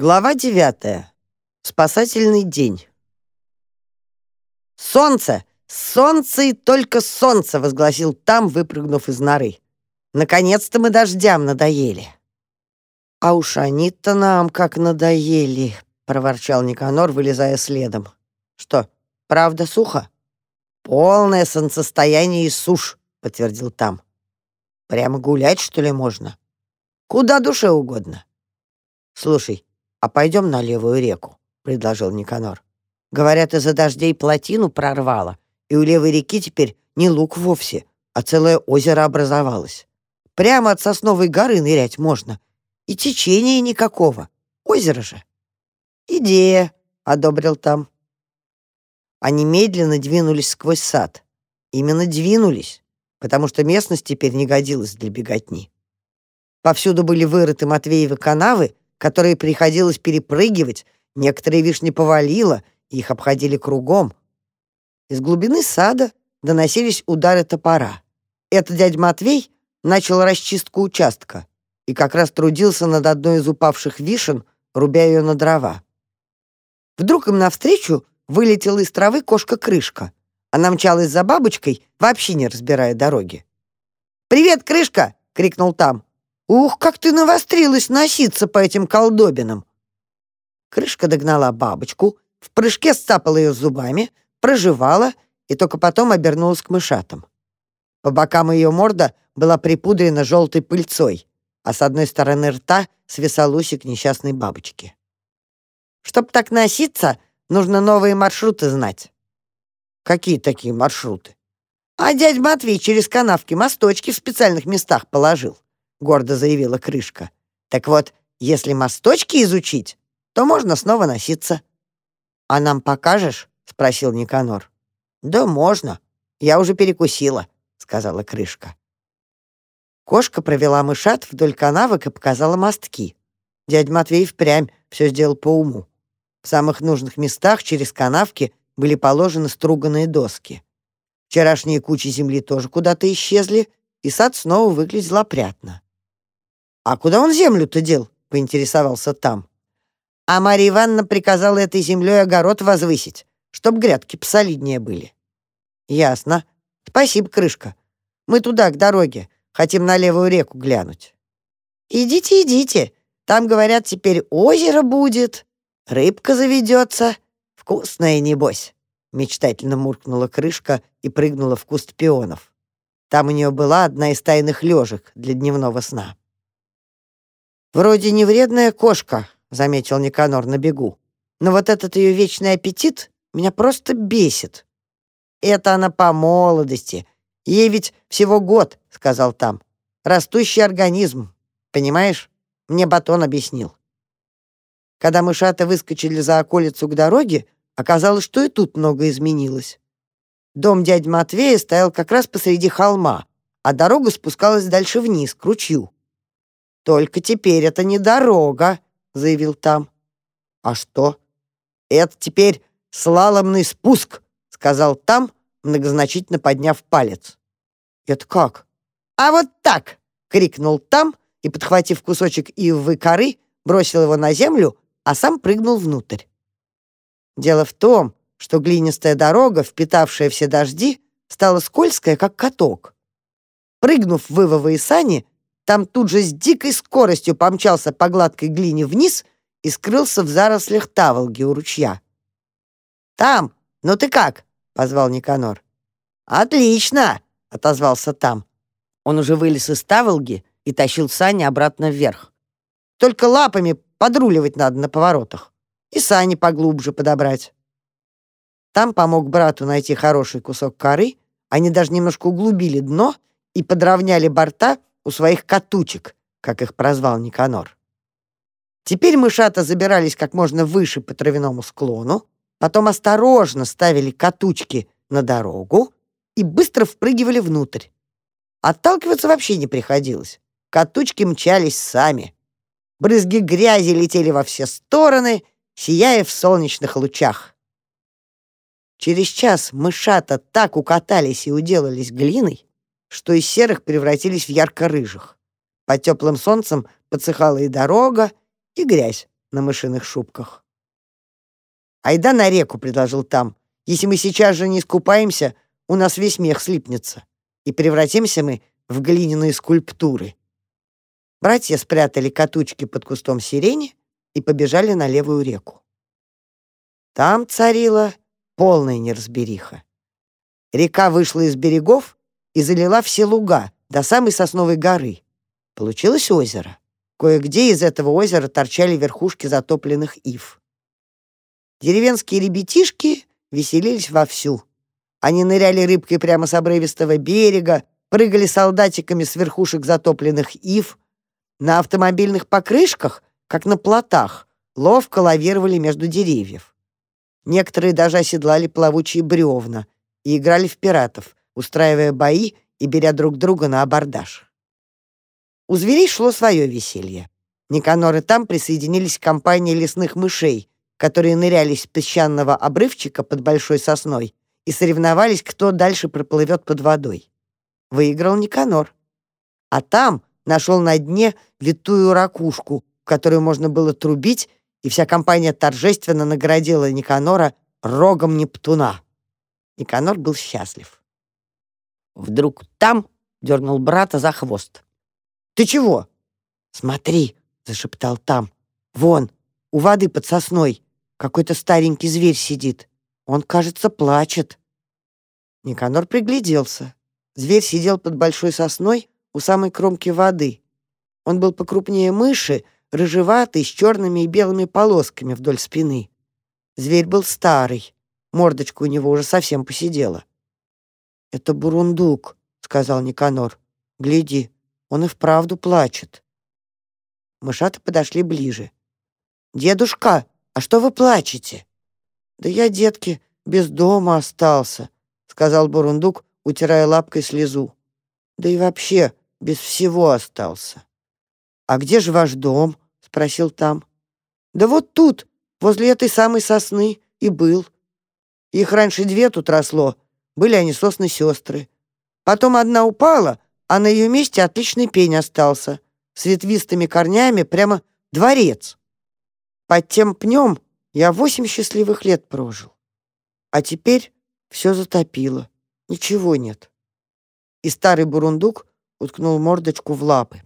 Глава девятая. Спасательный день. «Солнце! Солнце и только солнце!» — возгласил там, выпрыгнув из норы. «Наконец-то мы дождям надоели». «А уж они-то нам как надоели!» — проворчал Никанор, вылезая следом. «Что, правда сухо?» «Полное солнцестояние и сушь», — подтвердил там. «Прямо гулять, что ли, можно?» «Куда душе угодно». «Слушай, «А пойдем на левую реку», — предложил Никанор. «Говорят, из-за дождей плотину прорвало, и у левой реки теперь не луг вовсе, а целое озеро образовалось. Прямо от сосновой горы нырять можно. И течения никакого. Озеро же». «Идея», — одобрил там. Они медленно двинулись сквозь сад. Именно двинулись, потому что местность теперь не годилась для беготни. Повсюду были вырыты Матвеевы канавы, которые приходилось перепрыгивать, некоторые вишни повалило, их обходили кругом. Из глубины сада доносились удары топора. Это дядь Матвей начал расчистку участка и как раз трудился над одной из упавших вишен, рубя ее на дрова. Вдруг им навстречу вылетела из травы кошка-крышка. Она мчалась за бабочкой, вообще не разбирая дороги. «Привет, крышка!» — крикнул там. «Ух, как ты навострилась носиться по этим колдобинам!» Крышка догнала бабочку, в прыжке сцапала ее зубами, проживала и только потом обернулась к мышатам. По бокам ее морда была припудрена желтой пыльцой, а с одной стороны рта свисал усик несчастной бабочки. «Чтоб так носиться, нужно новые маршруты знать». «Какие такие маршруты?» «А дядь Матвей через канавки мосточки в специальных местах положил. — гордо заявила крышка. «Так вот, если мосточки изучить, то можно снова носиться». «А нам покажешь?» — спросил Никанор. «Да можно. Я уже перекусила», — сказала крышка. Кошка провела мышат вдоль канавок и показала мостки. Дядь Матвей впрямь все сделал по уму. В самых нужных местах через канавки были положены струганные доски. Вчерашние кучи земли тоже куда-то исчезли, и сад снова выглядел опрятно. «А куда он землю-то дел?» — поинтересовался там. А Марья Ивановна приказала этой землей огород возвысить, чтоб грядки посолиднее были. «Ясно. Спасибо, крышка. Мы туда, к дороге. Хотим на левую реку глянуть». «Идите, идите. Там, говорят, теперь озеро будет, рыбка заведется. Вкусная, небось». Мечтательно муркнула крышка и прыгнула в куст пионов. Там у нее была одна из тайных лежек для дневного сна. «Вроде не вредная кошка», — заметил Никанор на бегу. «Но вот этот ее вечный аппетит меня просто бесит». «Это она по молодости. Ей ведь всего год», — сказал там. «Растущий организм. Понимаешь? Мне Батон объяснил». Когда мышата выскочили за околицу к дороге, оказалось, что и тут много изменилось. Дом дяди Матвея стоял как раз посреди холма, а дорога спускалась дальше вниз, к ручью. «Только теперь это не дорога», — заявил там. «А что?» «Это теперь слаломный спуск», — сказал там, многозначительно подняв палец. «Это как?» «А вот так!» — крикнул там и, подхватив кусочек ивовой коры, бросил его на землю, а сам прыгнул внутрь. Дело в том, что глинистая дорога, впитавшая все дожди, стала скользкая, как каток. Прыгнув в ивовые сани, там тут же с дикой скоростью помчался по гладкой глине вниз и скрылся в зарослях таволги у ручья. «Там! Ну ты как?» — позвал Никанор. «Отлично!» — отозвался там. Он уже вылез из таволги и тащил сани обратно вверх. «Только лапами подруливать надо на поворотах и сани поглубже подобрать». Там помог брату найти хороший кусок коры, они даже немножко углубили дно и подровняли борта, у своих катучек, как их прозвал Никанор. Теперь мышата забирались как можно выше по травяному склону, потом осторожно ставили катучки на дорогу и быстро впрыгивали внутрь. Отталкиваться вообще не приходилось. Катучки мчались сами. Брызги грязи летели во все стороны, сияя в солнечных лучах. Через час мышата так укатались и уделались глиной, что из серых превратились в ярко-рыжих. Под теплым солнцем подсыхала и дорога, и грязь, на мышиных шубках. «Айда на реку», — предложил там. «Если мы сейчас же не искупаемся, у нас весь мех слипнется, и превратимся мы в глиняные скульптуры». Братья спрятали катучки под кустом сирени и побежали на левую реку. Там царила полная неразбериха. Река вышла из берегов и залила все луга до самой сосновой горы. Получилось озеро. Кое-где из этого озера торчали верхушки затопленных ив. Деревенские ребятишки веселились вовсю. Они ныряли рыбкой прямо с обрывистого берега, прыгали солдатиками с верхушек затопленных ив. На автомобильных покрышках, как на плотах, ловко лавировали между деревьев. Некоторые даже оседлали плавучие бревна и играли в пиратов, устраивая бои и беря друг друга на абордаж. У зверей шло свое веселье. Никанор и там присоединились к компании лесных мышей, которые нырялись с песчаного обрывчика под большой сосной и соревновались, кто дальше проплывет под водой. Выиграл Никанор. А там нашел на дне витую ракушку, которую можно было трубить, и вся компания торжественно наградила Никанора рогом Нептуна. Никанор был счастлив. Вдруг там дернул брата за хвост. «Ты чего?» «Смотри», — зашептал там. «Вон, у воды под сосной, какой-то старенький зверь сидит. Он, кажется, плачет». Никанор пригляделся. Зверь сидел под большой сосной у самой кромки воды. Он был покрупнее мыши, рыжеватый, с черными и белыми полосками вдоль спины. Зверь был старый, мордочка у него уже совсем посидела. «Это бурундук», — сказал Никанор. «Гляди, он и вправду плачет». Мышата подошли ближе. «Дедушка, а что вы плачете?» «Да я, детки, без дома остался», — сказал Бурундук, утирая лапкой слезу. «Да и вообще без всего остался». «А где же ваш дом?» — спросил там. «Да вот тут, возле этой самой сосны, и был. Их раньше две тут росло, были они сосны-сестры. Потом одна упала, а на ее месте отличный пень остался, с ветвистыми корнями, прямо дворец. Под тем пнем я восемь счастливых лет прожил. А теперь все затопило, ничего нет». И старый бурундук уткнул мордочку в лапы.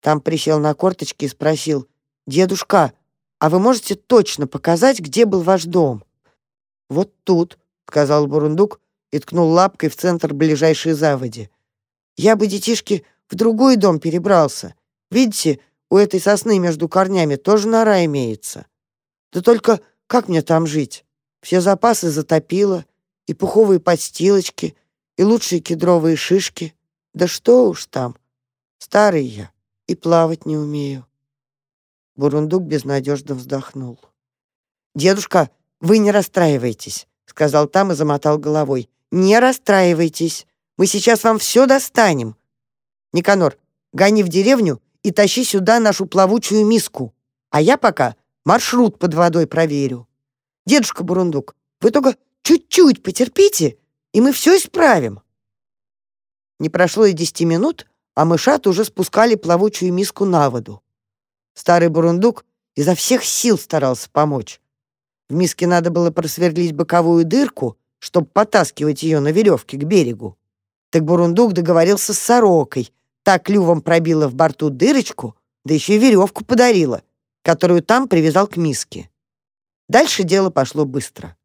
Там присел на корточки и спросил, «Дедушка, а вы можете точно показать, где был ваш дом?» «Вот тут», — сказал Бурундук и ткнул лапкой в центр ближайшей заводи. «Я бы, детишки, в другой дом перебрался. Видите, у этой сосны между корнями тоже нора имеется. Да только как мне там жить? Все запасы затопило, и пуховые подстилочки, и лучшие кедровые шишки. Да что уж там, старый я и плавать не умею». Бурундук безнадежно вздохнул. «Дедушка, вы не расстраивайтесь», — сказал там и замотал головой. «Не расстраивайтесь. Мы сейчас вам все достанем. Никанор, гони в деревню и тащи сюда нашу плавучую миску. А я пока маршрут под водой проверю. Дедушка Бурундук, вы только чуть-чуть потерпите, и мы все исправим». Не прошло и десяти минут, а мышат уже спускали плавучую миску на воду. Старый бурундук изо всех сил старался помочь. В миске надо было просверлить боковую дырку, чтобы потаскивать ее на веревке к берегу. Так бурундук договорился с сорокой, так клювом пробила в борту дырочку, да еще и веревку подарила, которую там привязал к миске. Дальше дело пошло быстро.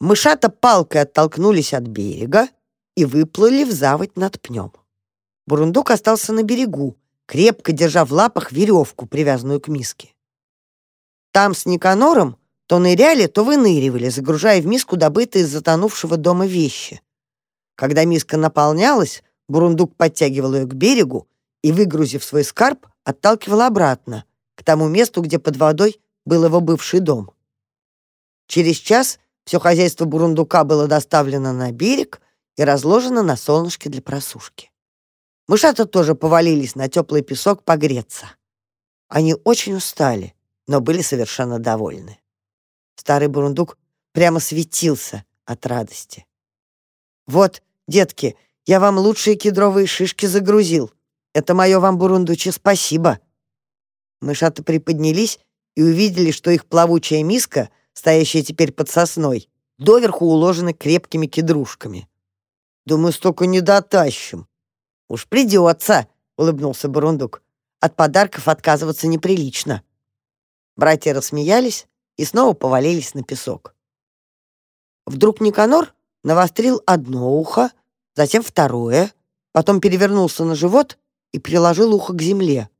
Мышата палкой оттолкнулись от берега и выплыли в заводь над пнем. Бурундук остался на берегу, крепко держа в лапах веревку, привязанную к миске. Там с Никанором то ныряли, то выныривали, загружая в миску добытые из затонувшего дома вещи. Когда миска наполнялась, Бурундук подтягивал ее к берегу и, выгрузив свой скарб, отталкивал обратно, к тому месту, где под водой был его бывший дом. Через час все хозяйство Бурундука было доставлено на берег и разложено на солнышке для просушки. Мышата тоже повалились на теплый песок погреться. Они очень устали, но были совершенно довольны. Старый бурундук прямо светился от радости. «Вот, детки, я вам лучшие кедровые шишки загрузил. Это мое вам, бурундучи, спасибо». Мышата приподнялись и увидели, что их плавучая миска, стоящая теперь под сосной, доверху уложена крепкими кедрушками. «Думаю, столько не дотащим». «Уж придется», — улыбнулся Бурундук. «От подарков отказываться неприлично». Братья рассмеялись и снова повалились на песок. Вдруг Никанор навострил одно ухо, затем второе, потом перевернулся на живот и приложил ухо к земле.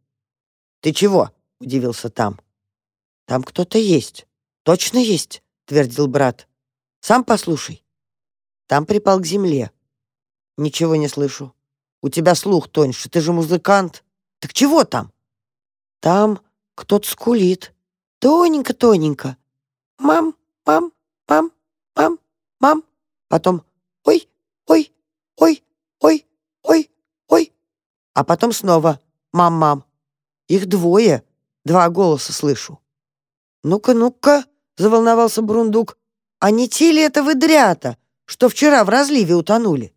«Ты чего?» — удивился там. «Там кто-то есть. Точно есть», — твердил брат. «Сам послушай». Там припал к земле. «Ничего не слышу. У тебя слух тоньше, ты же музыкант. Так чего там?» «Там кто-то скулит. Тоненько-тоненько. Мам, мам, мам, мам, мам». Потом «Ой, ой, ой, ой, ой, ой». А потом снова «Мам-мам». Их двое. Два голоса слышу. «Ну-ка, ну-ка», — заволновался Брундук, «а не те ли это выдрята, что вчера в разливе утонули?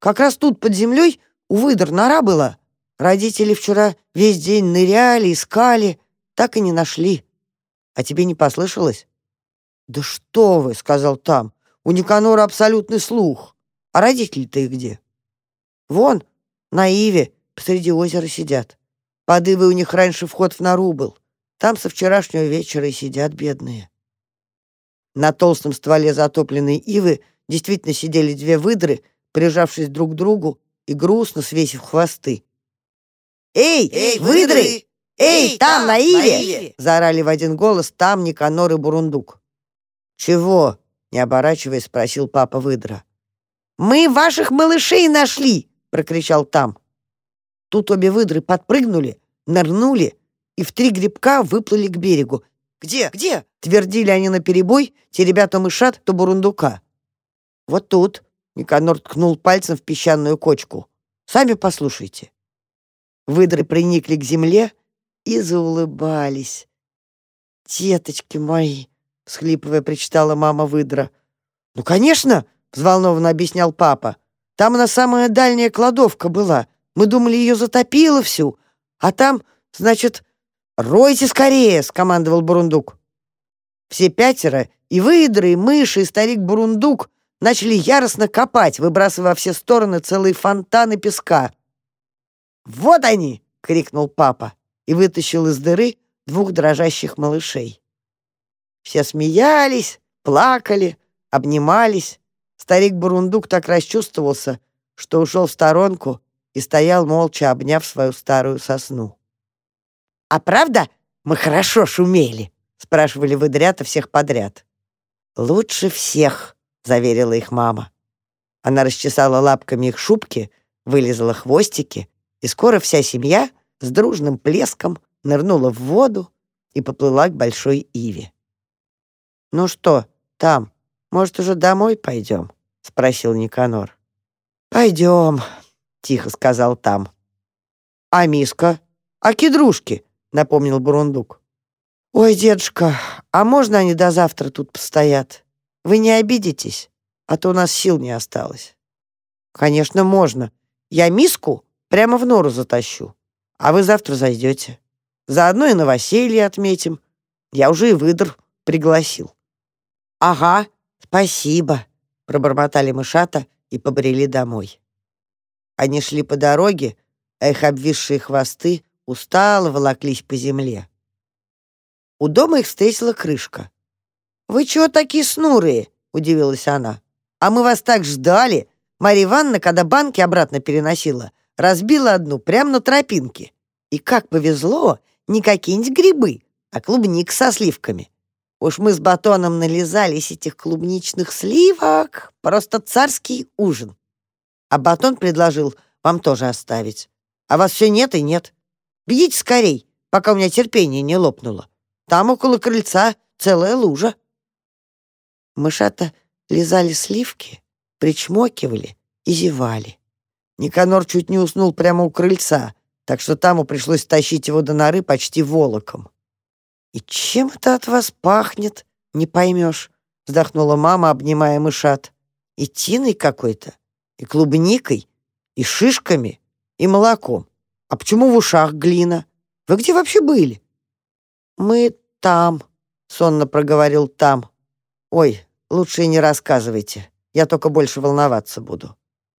Как раз тут под землей у выдр нора была. Родители вчера весь день ныряли, искали, так и не нашли. А тебе не послышалось?» «Да что вы», — сказал там, «у Никанора абсолютный слух. А родители-то их где?» «Вон, на Иве, посреди озера сидят. Под Ивой у них раньше вход в нору был. Там со вчерашнего вечера и сидят бедные. На толстом стволе затопленной ивы действительно сидели две выдры, прижавшись друг к другу и грустно свесив хвосты. «Эй, Эй выдры! Эй, там, на иве!» заорали в один голос там Никанор и Бурундук. «Чего?» — не оборачиваясь, спросил папа выдра. «Мы ваших малышей нашли!» — прокричал там. Тут обе выдры подпрыгнули, нырнули и в три грибка выплыли к берегу. «Где? Где?» — твердили они наперебой, теребя то мышат, то бурундука. «Вот тут», — Никанор ткнул пальцем в песчаную кочку. «Сами послушайте». Выдры приникли к земле и заулыбались. «Деточки мои!» — всхлипывая, причитала мама выдра. «Ну, конечно!» — взволнованно объяснял папа. «Там она самая дальняя кладовка была. Мы думали, ее затопило всю. А там, значит, ройте скорее, скомандовал Бурундук. Все пятеро, и выдры, и мыши, и старик Бурундук, начали яростно копать, выбрасывая во все стороны целые фонтаны песка. «Вот они!» — крикнул папа и вытащил из дыры двух дрожащих малышей. Все смеялись, плакали, обнимались. Старик Бурундук так расчувствовался, что ушел в сторонку и стоял молча, обняв свою старую сосну. «А правда, мы хорошо шумели?» — спрашивали выдрята всех подряд. «Лучше всех», — заверила их мама. Она расчесала лапками их шубки, вылезала хвостики, и скоро вся семья с дружным плеском нырнула в воду и поплыла к большой иве. «Ну что, там, может, уже домой пойдем?» — спросил Никанор. «Пойдем», — тихо сказал там. «А миска? А кедрушки?» — напомнил Бурундук. «Ой, дедушка, а можно они до завтра тут постоят? Вы не обидитесь, а то у нас сил не осталось». «Конечно, можно. Я миску прямо в нору затащу, а вы завтра зайдете. Заодно и новоселье отметим. Я уже и выдр пригласил». «Ага, спасибо», — пробормотали мышата и побрели домой. Они шли по дороге, а их обвисшие хвосты устало волоклись по земле. У дома их встретила крышка. «Вы чего такие снурые?» — удивилась она. «А мы вас так ждали!» Марья Ивановна, когда банки обратно переносила, разбила одну прямо на тропинке. И как повезло, не какие-нибудь грибы, а клубник со сливками. Уж мы с батоном нализались этих клубничных сливок. Просто царский ужин. А батон предложил вам тоже оставить. А вас все нет и нет. Бегите скорей, пока у меня терпение не лопнуло. Там около крыльца целая лужа. Мышата лизали сливки, причмокивали и зевали. Никанор чуть не уснул прямо у крыльца, так что таму пришлось тащить его до норы почти волоком. «И чем это от вас пахнет, не поймешь», — вздохнула мама, обнимая мышат. «И тиной какой-то и клубникой, и шишками, и молоком. А почему в ушах глина? Вы где вообще были? Мы там, сонно проговорил там. Ой, лучше и не рассказывайте. Я только больше волноваться буду.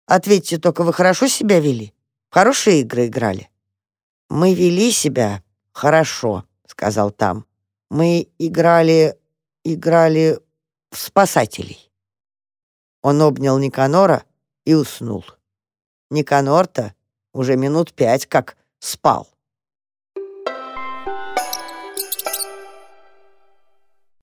Ответьте только, вы хорошо себя вели? Хорошие игры играли? Мы вели себя хорошо, сказал там. Мы играли, играли в спасателей. Он обнял Никанора и уснул. Никанор-то уже минут пять как спал.